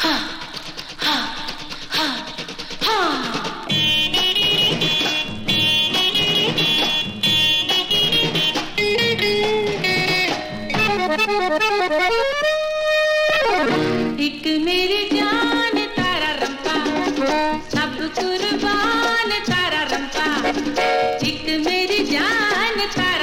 Huh. एक जान तारा रंपा सब कुर्बान तारा रंपा। एक मेरी जान तारा